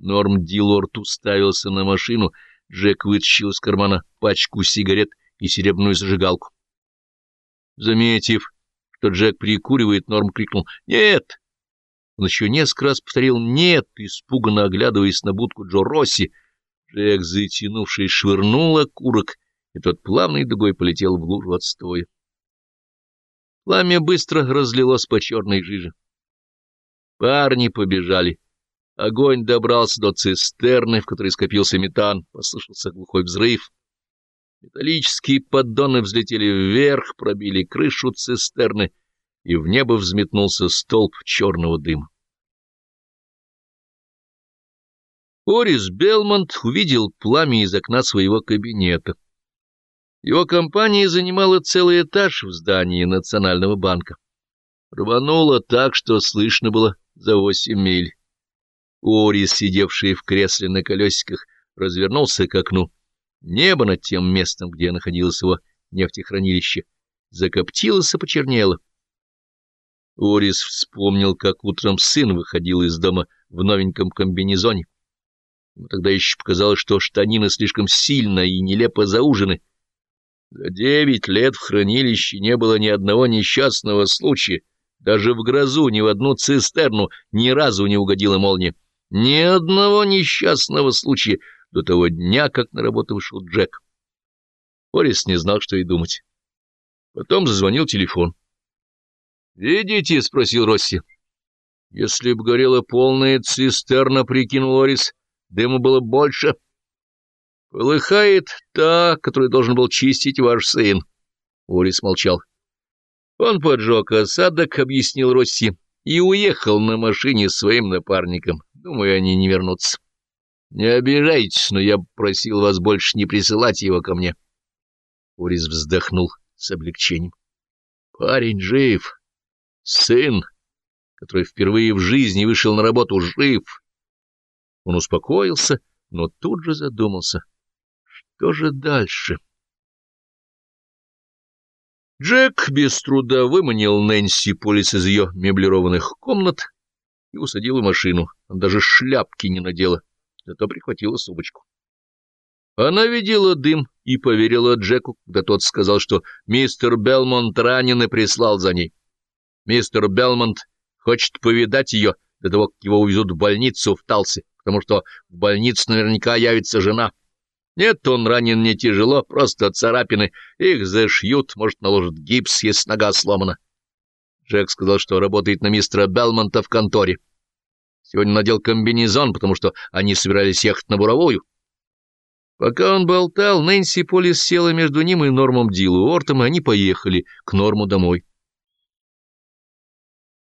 Норм Дилорд уставился на машину, Джек вытащил из кармана пачку сигарет и серебряную зажигалку. Заметив, что Джек прикуривает, Норм крикнул «Нет!». Он еще несколько раз повторил «Нет!», испуганно оглядываясь на будку Джо Росси. Джек, затянувшись, швырнул окурок, и тот плавной дугой полетел в лужу отстоя. Пламя быстро разлилось по черной жиже. Парни побежали. Огонь добрался до цистерны, в которой скопился метан, послышался глухой взрыв. Металлические поддоны взлетели вверх, пробили крышу цистерны, и в небо взметнулся столб черного дыма. Орис Белмонт увидел пламя из окна своего кабинета. Его компания занимала целый этаж в здании Национального банка. Рвануло так, что слышно было за восемь миль. Орис, сидевший в кресле на колесиках, развернулся к окну. Небо над тем местом, где находилось его нефтехранилище, закоптилось и почернело. Орис вспомнил, как утром сын выходил из дома в новеньком комбинезоне. Ему тогда еще показалось, что штанины слишком сильно и нелепо заужены. За девять лет в хранилище не было ни одного несчастного случая. Даже в грозу ни в одну цистерну ни разу не угодила молния. Ни одного несчастного случая до того дня, как на работу вышел Джек. Борис не знал, что и думать. Потом зазвонил телефон. «Видите?» — спросил Росси. «Если б горела полная цистерна, — прикинул Орис, — дыма было больше. Полыхает та, которую должен был чистить ваш сын». Орис молчал. Он поджег осадок, — объяснил Росси, — и уехал на машине своим напарником. Думаю, они не вернутся. Не обижайтесь, но я просил вас больше не присылать его ко мне. Урис вздохнул с облегчением. Парень жив. Сын, который впервые в жизни вышел на работу, жив. Он успокоился, но тут же задумался. Что же дальше? Джек без труда выманил Нэнси Полис из ее меблированных комнат и усадил в машину. Он даже шляпки не надела зато прихватила сумочку. Она видела дым и поверила Джеку, когда тот сказал, что мистер Белмонт ранен и прислал за ней. Мистер Белмонт хочет повидать ее до того, как его увезут в больницу в Талсе, потому что в больнице наверняка явится жена. Нет, он ранен не тяжело, просто царапины. Их зашьют, может, наложат гипс, если нога сломана. Джек сказал, что работает на мистера Белмонта в конторе. Сегодня надел комбинезон, потому что они собирались ехать на буровую. Пока он болтал, Нэнси Полис села между ним и Нормом Дилу Ортом, и они поехали к Норму домой.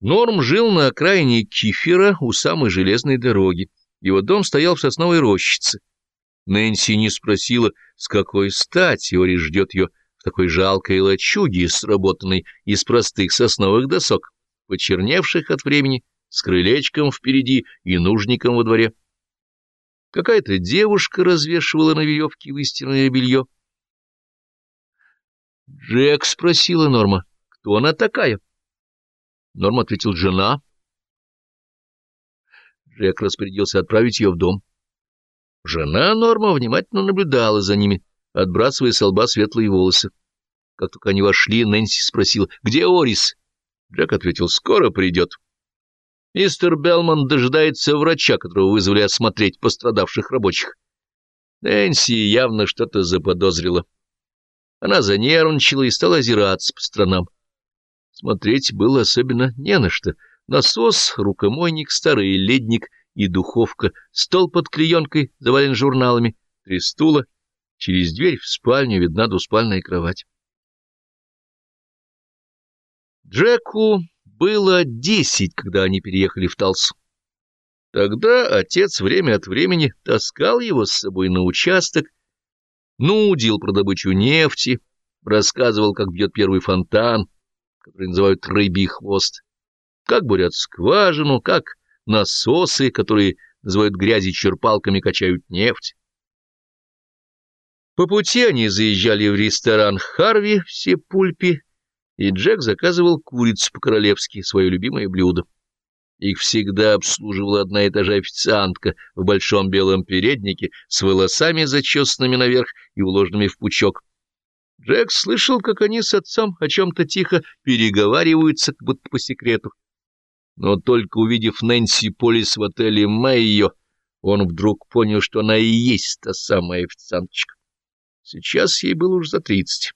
Норм жил на окраине Кифера у самой железной дороги. Его дом стоял в сосновой рощице. Нэнси не спросила, с какой стати Ори ждет ее такой жалкой лачуге, сработанной из простых сосновых досок, почерневших от времени с крылечком впереди и нужником во дворе. Какая-то девушка развешивала на веревке выстиранное белье. Джек спросила Норма, кто она такая? Норм ответил, жена. Джек распорядился отправить ее в дом. Жена Норма внимательно наблюдала за ними, отбрасывая с лба светлые волосы. Как только они вошли, Нэнси спросила, где Орис? Джек ответил, скоро придет. Мистер Белман дожидается врача, которого вызвали осмотреть пострадавших рабочих. Нэнси явно что-то заподозрила. Она занервничала и стала озираться по сторонам. Смотреть было особенно не на что. Насос, рукомойник, старый ледник и духовка, стол под клеенкой, завален журналами, три стула. Через дверь в спальню видна двуспальная кровать. Джеку было десять, когда они переехали в Талсу. Тогда отец время от времени таскал его с собой на участок, нудил про добычу нефти, рассказывал, как бьет первый фонтан, который называют рыбий хвост, как бурят скважину, как насосы, которые называют грязи черпалками, качают нефть. По пути они заезжали в ресторан Харви в Сепульпе, и Джек заказывал курицу по-королевски, свое любимое блюдо. Их всегда обслуживала одна и та же официантка в большом белом переднике с волосами зачесанными наверх и уложенными в пучок. Джек слышал, как они с отцом о чем-то тихо переговариваются, как будто по секрету. Но только увидев Нэнси Полис в отеле Майо, он вдруг понял, что она и есть та самая официанточка. Сейчас ей было уже за тридцать.